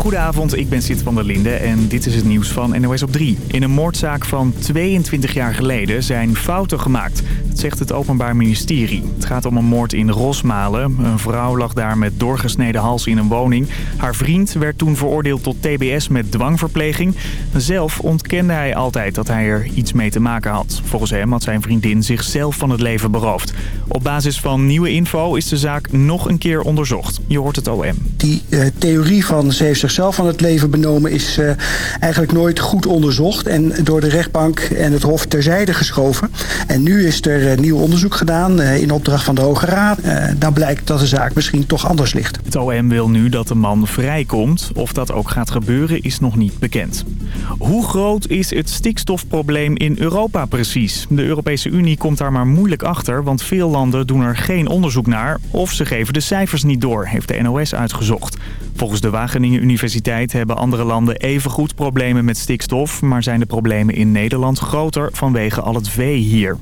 Goedenavond, ik ben Sid van der Linde en dit is het nieuws van NOS op 3. In een moordzaak van 22 jaar geleden zijn fouten gemaakt. Zegt het Openbaar Ministerie. Het gaat om een moord in Rosmalen. Een vrouw lag daar met doorgesneden hals in een woning. Haar vriend werd toen veroordeeld tot tbs met dwangverpleging. Zelf ontkende hij altijd dat hij er iets mee te maken had. Volgens hem had zijn vriendin zichzelf van het leven beroofd. Op basis van nieuwe info is de zaak nog een keer onderzocht. Je hoort het OM. Die uh, theorie van ze heeft zichzelf van het leven benomen is uh, eigenlijk nooit goed onderzocht. En door de rechtbank en het hof terzijde geschoven. En nu is er nieuw onderzoek gedaan in opdracht van de Hoge Raad. dan blijkt dat de zaak misschien toch anders ligt. Het OM wil nu dat de man vrijkomt. Of dat ook gaat gebeuren is nog niet bekend. Hoe groot is het stikstofprobleem in Europa precies? De Europese Unie komt daar maar moeilijk achter, want veel landen doen er geen onderzoek naar. Of ze geven de cijfers niet door, heeft de NOS uitgezocht. Volgens de Wageningen Universiteit hebben andere landen evengoed problemen met stikstof... maar zijn de problemen in Nederland groter vanwege al het vee hier.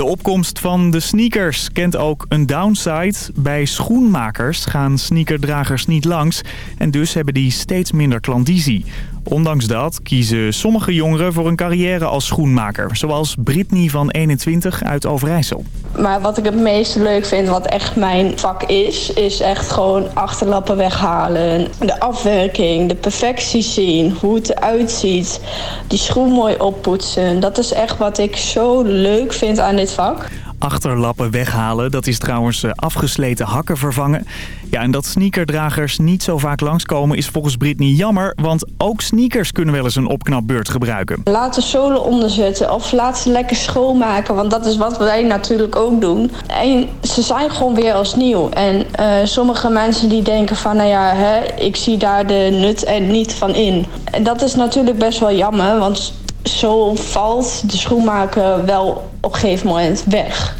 De opkomst van de sneakers kent ook een downside. Bij schoenmakers gaan sneakerdragers niet langs en dus hebben die steeds minder klandizie. Ondanks dat kiezen sommige jongeren voor een carrière als schoenmaker. Zoals Britney van 21 uit Overijssel. Maar wat ik het meest leuk vind, wat echt mijn vak is... is echt gewoon achterlappen weghalen. De afwerking, de perfectie zien, hoe het eruit ziet. Die schoen mooi oppoetsen. Dat is echt wat ik zo leuk vind aan dit vak achterlappen weghalen. Dat is trouwens afgesleten hakken vervangen. Ja, en dat sneakerdragers niet zo vaak langskomen is volgens Britney jammer. Want ook sneakers kunnen wel eens een opknapbeurt gebruiken. Laat de zolen onderzetten of laat ze lekker schoonmaken. Want dat is wat wij natuurlijk ook doen. En ze zijn gewoon weer als nieuw. En uh, sommige mensen die denken van nou ja, hè, ik zie daar de nut en niet van in. En dat is natuurlijk best wel jammer. Want zo valt de schoenmaker wel op een gegeven moment weg.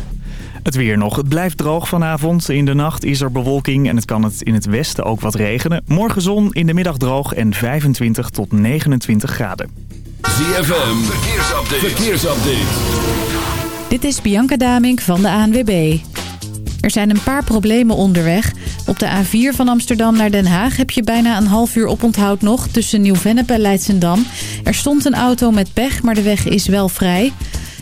Het weer nog. Het blijft droog vanavond. In de nacht is er bewolking en het kan het in het westen ook wat regenen. Morgen zon, in de middag droog en 25 tot 29 graden. ZFM, verkeersupdate. verkeersupdate. Dit is Bianca Damink van de ANWB. Er zijn een paar problemen onderweg. Op de A4 van Amsterdam naar Den Haag heb je bijna een half uur oponthoud nog... tussen Nieuw-Vennep en Leidsendam. Er stond een auto met pech, maar de weg is wel vrij...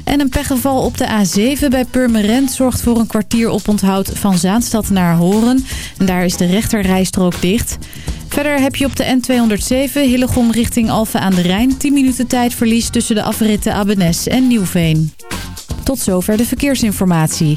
En een pechgeval op de A7 bij Purmerend zorgt voor een kwartier oponthoud van Zaanstad naar Horen. En daar is de rechterrijstrook dicht. Verder heb je op de N207 Hillegom richting Alphen aan de Rijn 10 minuten tijdverlies tussen de afritten Abenes en Nieuwveen. Tot zover de verkeersinformatie.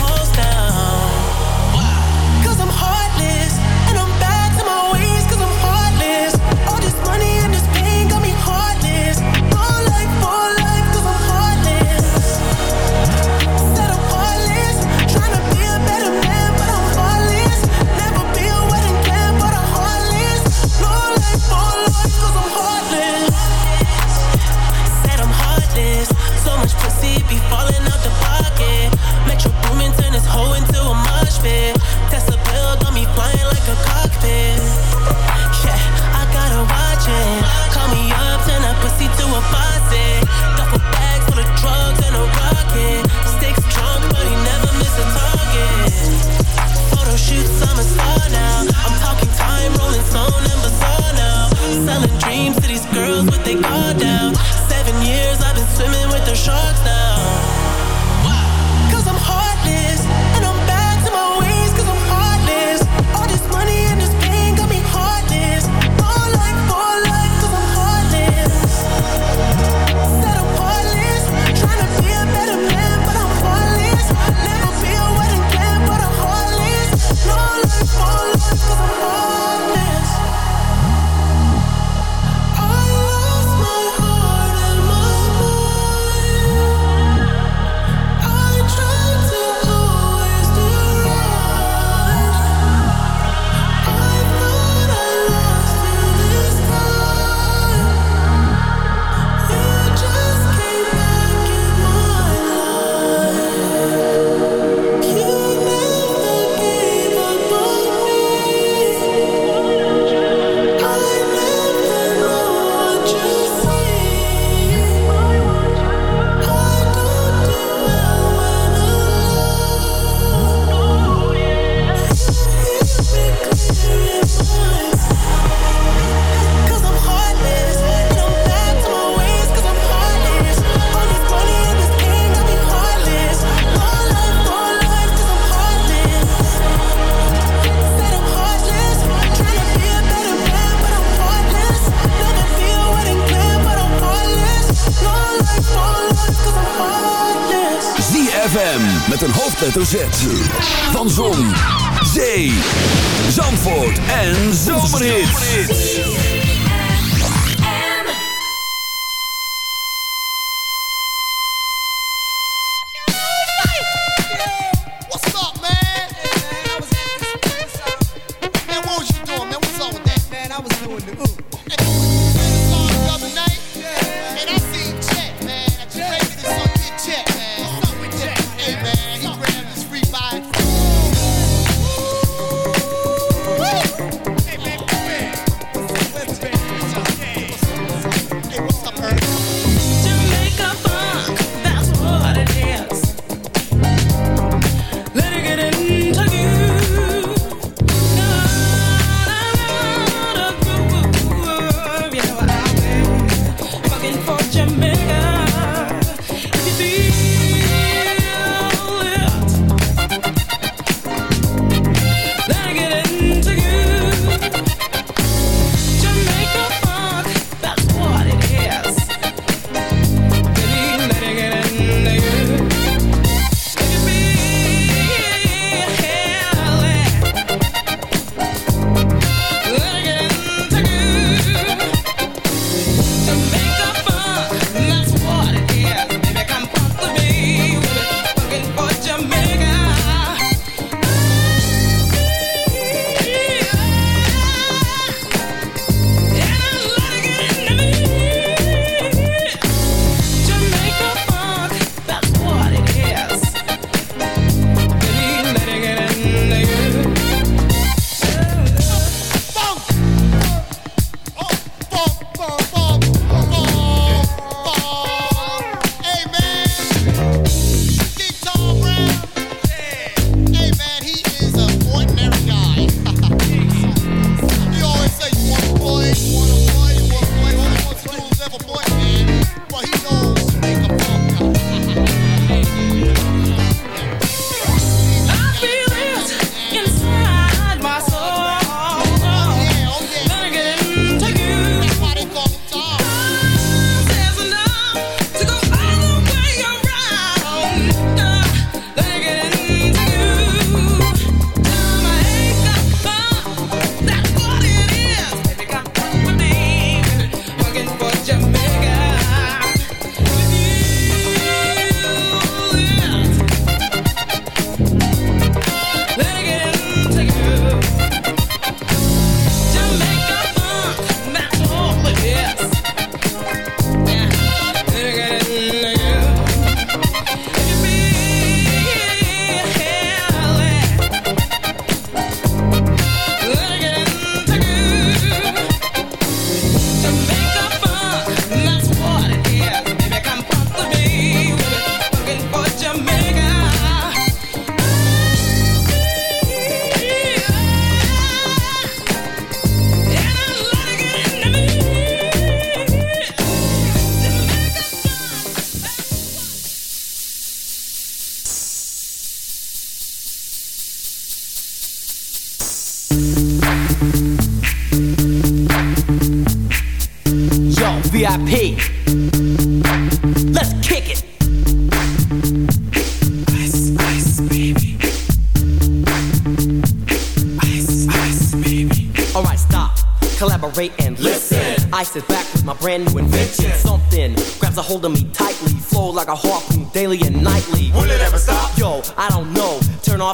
ZFM.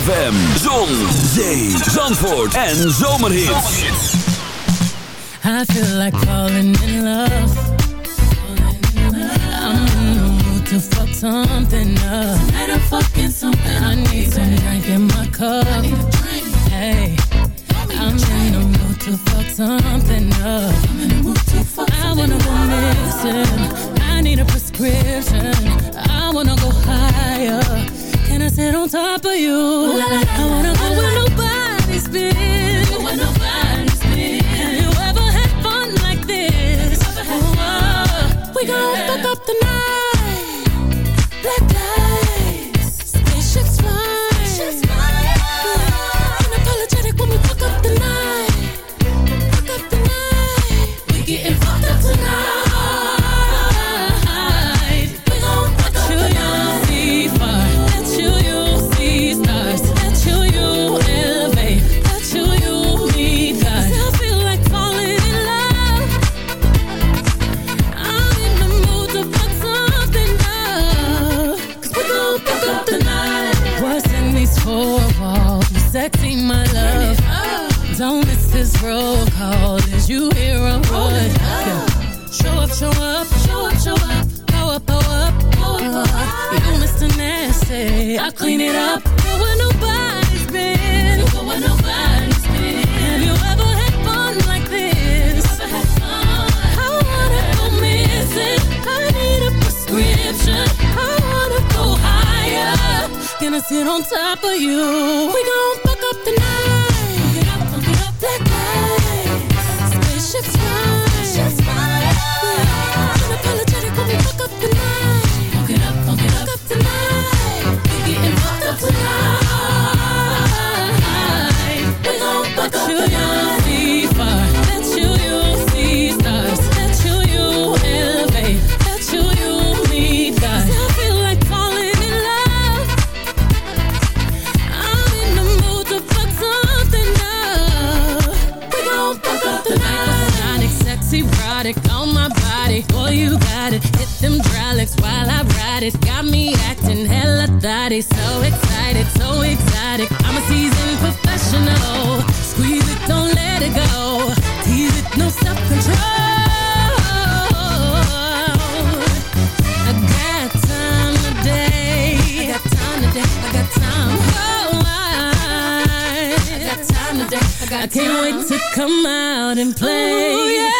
ZFM, zon, zee, zandvoort en zomerhits. I feel like falling in love. I'm in the mood to fuck something up. fucking something I need some drink in my cup. Hey, I'm in the mood to fuck something up. I wanna go missing. I need a prescription. Sit on top of you? I wanna go catching hella daddy So excited, so excited. I'm a seasoned professional. Squeeze it, don't let it go. Tease it, no self-control. I got time today got time today, I got time Oh, I, got time today, I got time I can't wait to come out and play. Ooh, yeah.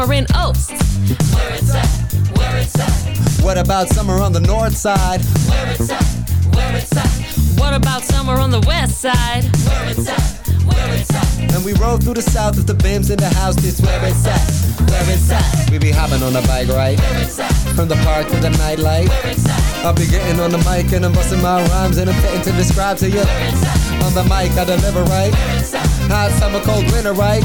summer in Oost? Where it's at, where it's at, What about summer on the north side? where it's at, where it's at, What about summer on the west side? where it's at, where it's at, And we rode through the south with the bims in the house. This where it's at, where it's at. We be hopping on the bike, right? From the park to the nightlight. I'll be getting on the mic and I'm busting my rhymes and I'm fitting to describe to you. On the mic, I deliver right. Hot summer, cold winter, right?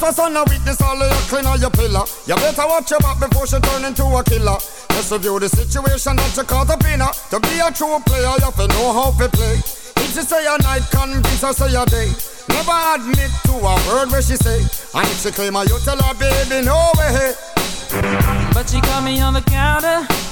Trespass on a witness all of your clean on your pillar. You better watch your back before she turn into a killer. Just review the situation that you caught up in. To be a true player, you have to know how to play. If she say a night, convince her say a day. Never admit to a word where she say. And if she claim her, you tell her, baby, no way. But she caught me on the counter.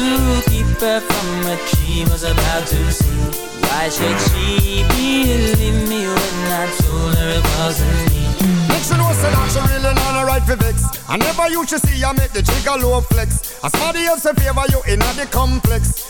to keep her from what she was about to see. Why should she believe me when I told her it wasn't me? Make sure know say that she really not a right for vex. I never used to see her make the trigger low flex. As somebody else in favor you in the complex.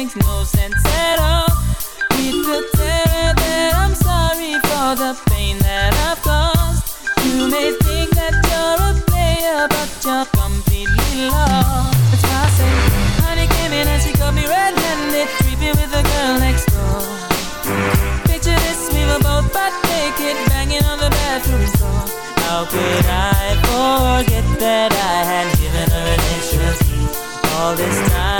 makes no sense at all. Need to tell her that I'm sorry for the pain that I've caused. You may think that you're a player, but you're completely lost. That's why I honey came in and she got me red-handed, creepy with the girl next door. Picture this, we were both butt naked, banging on the bathroom floor. How could I forget that I had given her an extra? All this time